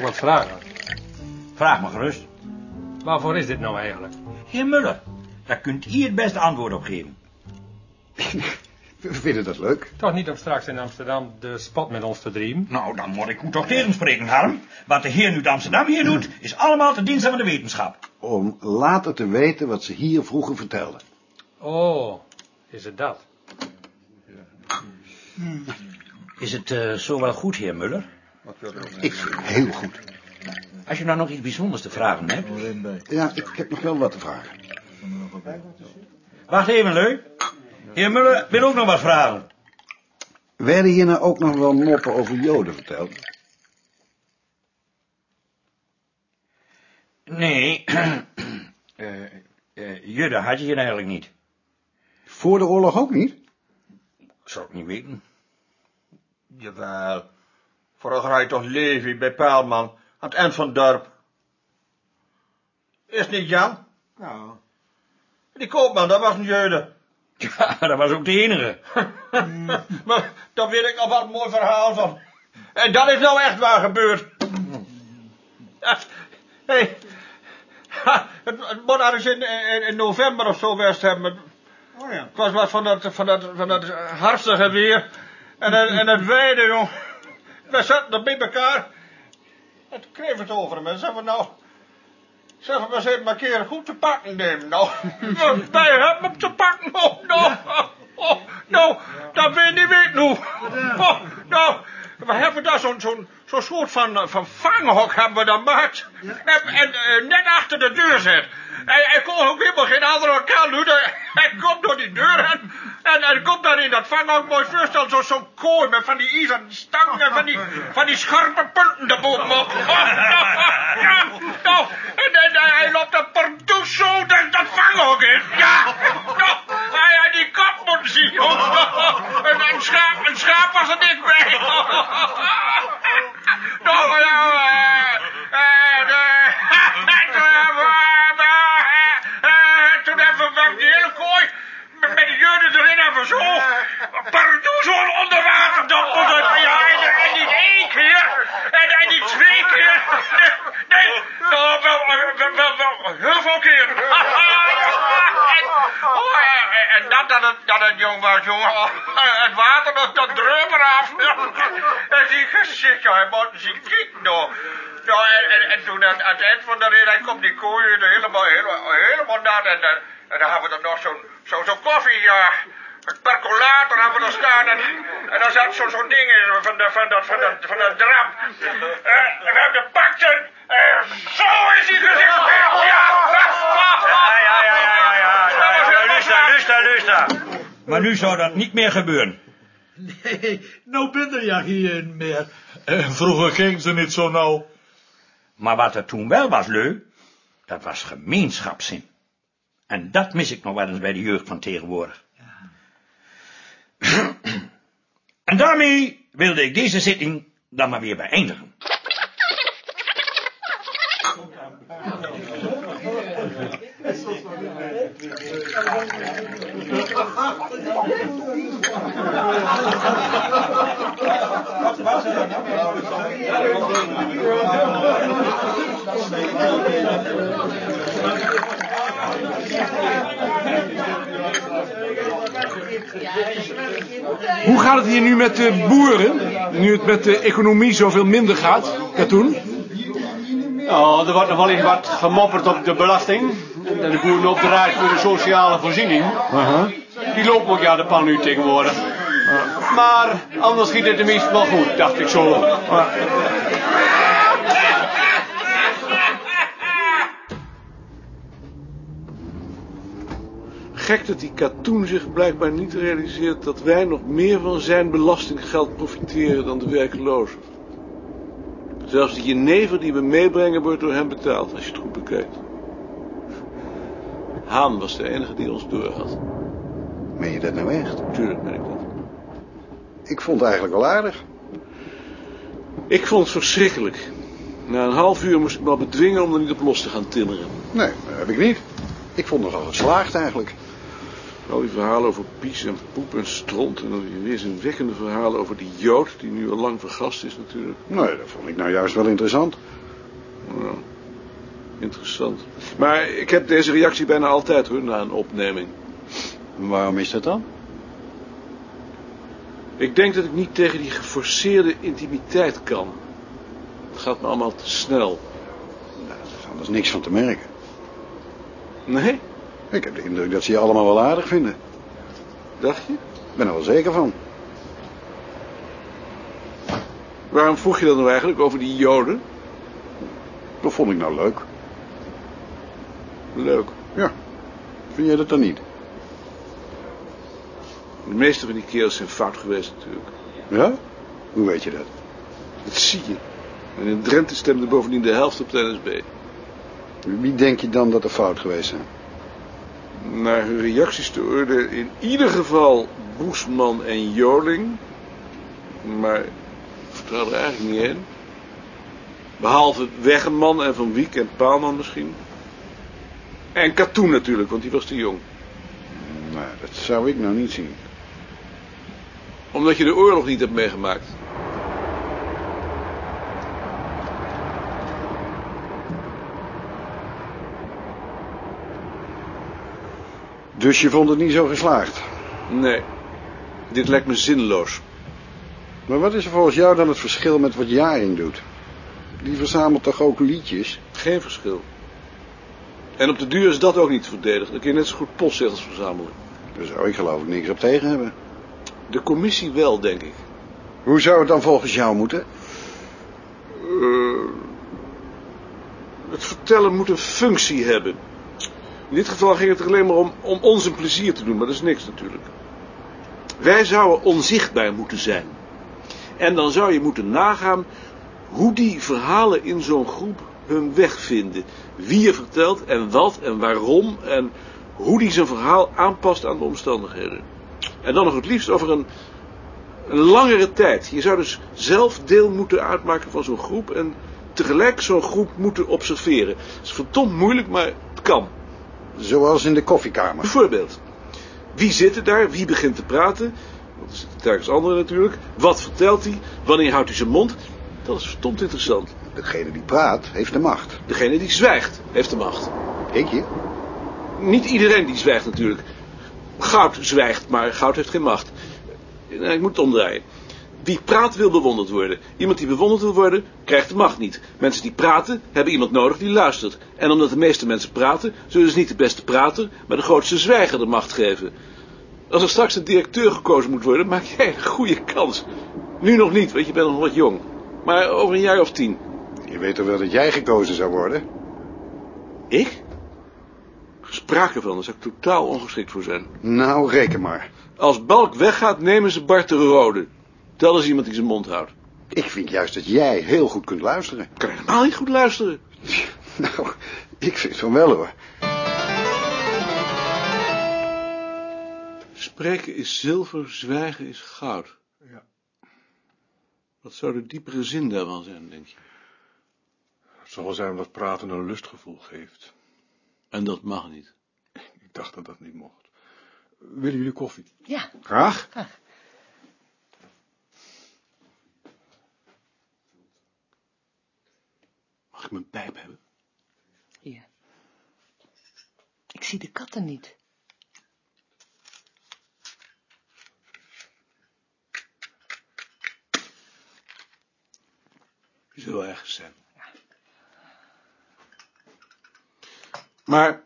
vragen. Vraag me gerust. Waarvoor is dit nou eigenlijk? Heer Muller, daar kunt u het beste antwoord op geven. We vinden dat leuk. Toch niet om straks in Amsterdam de spot met ons te dreamen? Nou, dan moet ik u toch tegenspreken, Harm. Wat de heer nu de Amsterdam hier doet, is allemaal te dienst van de wetenschap. Om later te weten wat ze hier vroeger vertelden. Oh, is het dat? Is het eh, zo wel goed, heer Muller? Ik vind het heel goed. Als je nou nog iets bijzonders te vragen hebt... Ja, ik heb nog wel wat te vragen. Wacht even, Leu. Heer Muller wil ook nog wat vragen. Werden hier nou ook nog wel moppen over Joden verteld? Nee, eh eh Judde had je hier eigenlijk niet. Voor de oorlog ook niet? Ik zou het niet weten. Jawel. Had je toch Levi bij Pijlman, aan het eind van het dorp. Is niet Jan? Nou, Die koopman, dat was een Jeude. Ja, dat was ook de enige. Maar daar weet ik nog wat een mooi verhaal van. En dat is nou echt waar gebeurd. Ja, hey. Ha, het, het moet ergens in, in, in november of zo geweest hebben. oh ja. Het was wat van dat, van dat, van dat harstige weer. En, het- en het weide, jong. We zaten er bij elkaar. En toen kreeg het over. En zeggen we nou... Zeggen we eens even een keer goed te pakken nemen, nou. Wij hebben hem te pakken, oh, nou. Oh, nou, dat weet je niet weten hoe. Oh, nou, we hebben daar zo'n zo'n zo'n soort van, eh, van vanghok hebben we dan gemaakt. En, en eh, net achter de deur zit. Hij, hij kon ook helemaal geen andere kant doen. Hij, komt door die deur en, en hij komt daar in dat vanghok mooi voorstel. Zo, zo'n kooi met van die ijzeren stangen en van die, van die scherpe punten erbovenop. Oh, ja, nou, en, en hij loopt dat pardoes zo dat, dat vanghok in. Ja, nou, hij had die kop moeten zien. Oh, en een schaap, een schaap was er niet bij. Nou, maar ja, eh, eh, de- eh, toen hebben we die hele kooi met, met die jurden erin hebben zo pardoes onder water dan ja, en, en niet één keer en, en niet twee keer. Nee, nee, nou, wel, wel, wel, wel, heel veel keer. en, oh, en, en dat, dat, jong was, jongen. Het water, dat, dat dreef eraf. En die gezicht, ja, hij moet zien kijken, nou. Ja, en, en, en toen aan, het eind van de rit, komt die kooi er helemaal, helemaal, helemaal nat. En, dan hebben we er nog zo'n zo, zo'n koffie, ja. Een percolator hebben we er staan. En, en dan zat zo'n zo'n ding in van, de, van, dat, van, dat, van drap. Eh, en we hebben de pakten. En zo is hij gezicht. Ja, Ja, ja, ja, ja, ja, ja. ja, luister, luister. Maar nu zou dat niet meer gebeuren. Nee, nou ben er ja geen meer. En vroeger ging ze niet zo nauw. Maar wat er toen wel was, Leu, dat was gemeenschapszin. En dat mis ik nog wel eens bij de jeugd van tegenwoordig. en daarmee wilde ik deze zitting dan maar weer beëindigen. Hoe gaat het hier nu met de boeren? Nu het met de economie zoveel minder gaat? Katoen? Nou, er wordt nog wel eens wat gemopperd op de belasting. En de boeren opdraait voor de sociale voorziening. Die lopen ook ja de pan nu tegenwoordig. Maar anders schiet het tenminste wel goed, dacht ik zo. Gek dat die katoen zich blijkbaar niet realiseert dat wij nog meer van zijn belastinggeld profiteren dan de werklozen. Zelfs de jenever die we meebrengen wordt door hem betaald, als je het goed bekijkt. Haan was de enige die ons doorhad. Meen je dat nou echt? Tuurlijk ben ik dat. Ik vond het eigenlijk wel aardig. Ik vond het verschrikkelijk. Na een half uur moest ik me al bedwingen om er niet op los te gaan timmeren. Nee, dat heb ik niet. Ik vond het nogal geslaagd eigenlijk. Al die verhalen over pies en poep en stront. En dan die weerzinwekkende verhalen over die jood, die nu al lang vergast is natuurlijk. Nee, dat vond ik nou juist wel interessant. Nou, interessant. Maar ik heb deze reactie bijna altijd hoor, na een opneming. Waarom is dat dan? Ik denk dat ik niet tegen die geforceerde intimiteit kan. Het gaat me allemaal te snel. Nou, daar is anders niks van te merken. Nee? Ik heb de indruk dat ze je allemaal wel aardig vinden. Dacht je? Ik ben er wel zeker van. Waarom vroeg je dan nou eigenlijk over die joden? Dat vond ik nou leuk. Leuk. Ja. Vind jij dat dan niet? De meeste van die kerels zijn fout geweest natuurlijk. Ja? Hoe weet je dat? Dat zie je. En in Drenthe stemde bovendien de helft op de NSB. Wie denk je dan dat er fout geweest zijn? Naar hun reacties te oordelen in ieder geval Boesman en Joling. Maar ik vertrouw er eigenlijk niet in. Behalve Weggeman en Van Wiek en Paalman misschien. En Katoen natuurlijk, want die was te jong. Nou, dat zou ik nou niet zien. Omdat je de oorlog niet hebt meegemaakt. Dus je vond het niet zo geslaagd? Nee, dit lijkt me zinloos. Maar wat is er volgens jou dan het verschil met wat Jaring doet? Die verzamelt toch ook liedjes? Geen verschil. En op de duur is dat ook niet te verdedigen. Dan kun je net zo goed postzegels verzamelen. Daar zou ik geloof ik niks op tegen hebben. De commissie wel, denk ik. Hoe zou het dan volgens jou moeten? Eh, het vertellen moet een functie hebben. In dit geval ging het alleen maar om, om ons een plezier te doen, maar dat is niks natuurlijk. Wij zouden onzichtbaar moeten zijn. En dan zou je moeten nagaan hoe die verhalen in zo'n groep hun weg vinden. Wie er vertelt en wat en waarom en hoe die zijn verhaal aanpast aan de omstandigheden. En dan nog het liefst over een, een langere tijd. Je zou dus zelf deel moeten uitmaken van zo'n groep en tegelijk zo'n groep moeten observeren. Het is verdomd moeilijk, maar het kan. Zoals in de koffiekamer. Bijvoorbeeld, wie zit er daar? Wie begint te praten? Dat is telkens andere natuurlijk. Wat vertelt hij? Wanneer houdt hij zijn mond? Dat is verdomd interessant. Degene die praat, heeft de macht. Degene die zwijgt, heeft de macht. Ik je? Niet iedereen die zwijgt natuurlijk. Goud zwijgt, maar goud heeft geen macht. Ik moet het omdraaien. Wie praat wil bewonderd worden. Iemand die bewonderd wil worden, krijgt de macht niet. Mensen die praten, hebben iemand nodig die luistert. En omdat de meeste mensen praten, zullen ze niet de beste prater, maar de grootste zwijger de macht geven. Als er straks een directeur gekozen moet worden, maak jij een goede kans. Nu nog niet, want je bent nog wat jong. Maar over een jaar of tien. Je weet toch wel dat jij gekozen zou worden? Ik? Sprake van, daar zou ik totaal ongeschikt voor zijn. Nou, reken maar. Als Balk weggaat, nemen ze Bart de Rode. Tel eens iemand die zijn mond houdt. Ik vind juist dat jij heel goed kunt luisteren. Ik kan helemaal niet goed luisteren. Nou, ik vind van wel hoor. Spreken is zilver, zwijgen is goud. Ja. Wat zou de diepere zin daarvan zijn, denk je? Het zal wel zijn omdat praten een lustgevoel geeft. En dat mag niet. Ik dacht dat dat niet mocht. Willen jullie koffie? Ja, Graag. Mag ik mijn pijp hebben? hier. Ik zie de katten niet. Die zullen ergens zijn. Maar,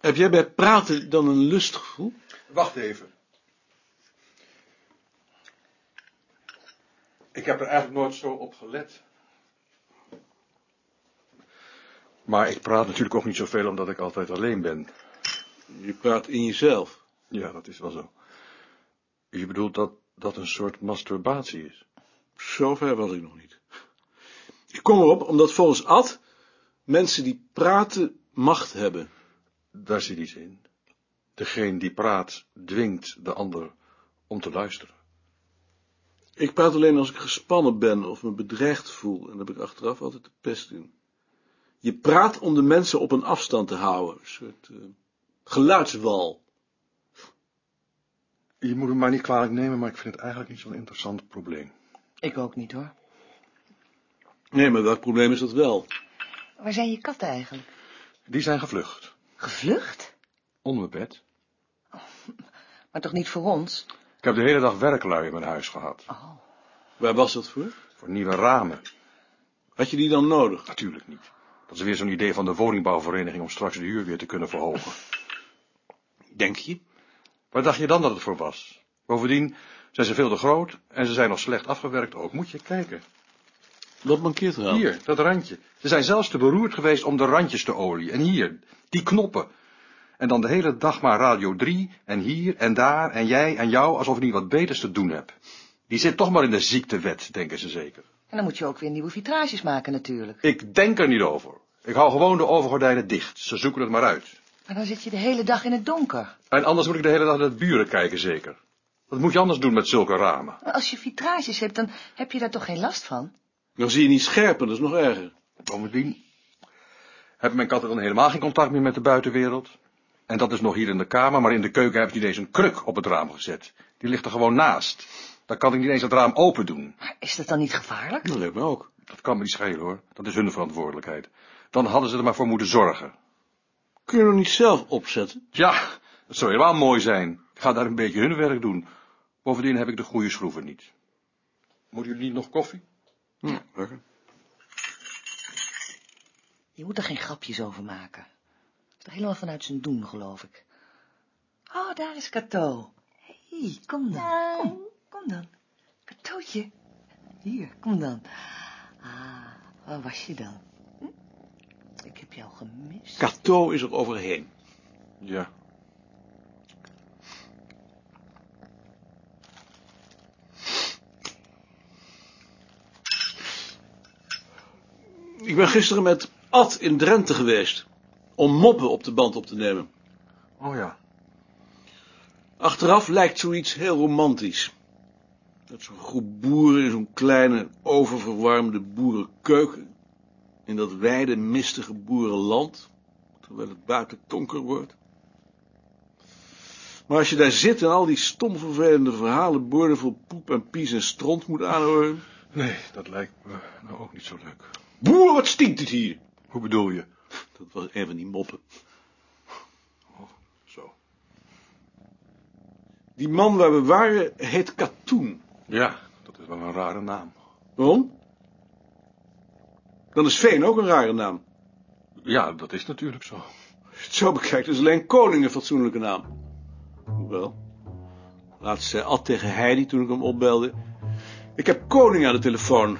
heb jij bij praten dan een lustgevoel? Wacht even. Ik heb er eigenlijk nooit zo op gelet. Maar ik praat natuurlijk ook niet zoveel omdat ik altijd alleen ben. Je praat in jezelf. Ja, dat is wel zo. Je bedoelt dat dat een soort masturbatie is? Zover was ik nog niet. Ik kom erop omdat volgens Ad mensen die praten macht hebben. Daar zit iets in. Degene die praat dwingt de ander om te luisteren. Ik praat alleen als ik gespannen ben of me bedreigd voel. En daar heb ik achteraf altijd de pest in. Je praat om de mensen op een afstand te houden. Een soort eh, geluidswal. Je moet me maar niet kwalijk nemen, maar ik vind het eigenlijk niet zo'n interessant probleem. Ik ook niet hoor. Nee, maar welk probleem is dat wel? Waar zijn je katten eigenlijk? Die zijn gevlucht. Gevlucht? Onder mijn bed. Maar toch niet voor ons? Ik heb de hele dag werklui in mijn huis gehad. Oh. Waar was dat voor? Voor nieuwe ramen. Had je die dan nodig? Natuurlijk niet. Dat is weer zo'n idee van de woningbouwvereniging om straks de huur weer te kunnen verhogen. Denk je? Waar dacht je dan dat het voor was? Bovendien zijn ze veel te groot en ze zijn nog slecht afgewerkt ook. Moet je kijken. Wat mankeert er aan? Hier, dat randje. Ze zijn zelfs te beroerd geweest om de randjes te olie. En hier, die knoppen. En dan de hele dag maar Radio 3, en hier, en daar, en jij, en jou, alsof ik niet wat beters te doen heb. Die zit toch maar in de ziektewet, denken ze zeker. En dan moet je ook weer nieuwe vitrages maken natuurlijk. Ik denk er niet over. Ik hou gewoon de overgordijnen dicht. Ze zoeken het maar uit. Maar dan zit je de hele dag in het donker. En anders moet ik de hele dag naar de buren kijken, zeker. Wat moet je anders doen met zulke ramen? Maar als je vitrages hebt, dan heb je daar toch geen last van? Dan zie je niet scherper, dat is nog erger. Bovendien hebben mijn katten dan helemaal geen contact meer met de buitenwereld. En dat is nog hier in de kamer, maar in de keuken heb niet eens een kruk op het raam gezet. Die ligt er gewoon naast. Dan kan ik niet eens het raam open doen. Maar is dat dan niet gevaarlijk? Dat lijkt me ook. Dat kan me niet schelen hoor. Dat is hun verantwoordelijkheid. Dan hadden ze er maar voor moeten zorgen. Kun je nog niet zelf opzetten? Ja, dat zou helemaal mooi zijn. Ik ga daar een beetje hun werk doen. Bovendien heb ik de goede schroeven niet. Moeten jullie niet nog koffie? Hm, lekker. Je moet er geen grapjes over maken. Dat is toch helemaal vanuit zijn doen, geloof ik. Oh, daar is Cato. Hé, hey, kom dan. Kom, kom dan. Catootje. Hier, kom dan. Ah, waar was je dan? Hm? Ik heb jou gemist. Cato is er overheen. Ja. Ik ben gisteren met Ad in Drenthe geweest. Om moppen op de band op te nemen. Oh ja. Achteraf lijkt zoiets heel romantisch. Dat zo'n groep boeren in zo'n kleine, oververwarmde boerenkeuken. In dat wijde, mistige boerenland. Terwijl het buiten donker wordt. Maar als je daar zit en al die stom vervelende verhalen, boordevol poep en pies en stront moet aanhoren. Nee, dat lijkt me nou ook niet zo leuk. Boer, wat stinkt het hier? Hoe bedoel je? Dat was een van die moppen. Zo. Die man waar we waren heet Katoen. Ja, dat is wel een rare naam. Waarom? Dan is Veen ook een rare naam. Ja, dat is natuurlijk zo. Als je het zo bekijkt, is alleen Koning een fatsoenlijke naam. Hoewel. Laatst zei Ad tegen Heidi toen ik hem opbelde. Ik heb Koning aan de telefoon.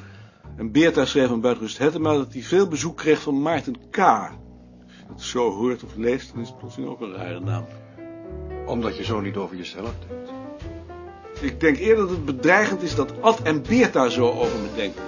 En Beerta schreef aan Buitenrust Hettema dat hij veel bezoek kreeg van Maarten K. Als je dat zo hoort of leest, dan is het plotseling ook een rare naam. Omdat je zo niet over jezelf denkt. Ik denk eerder dat het bedreigend is dat Ad en Beerta zo over me denken.